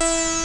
you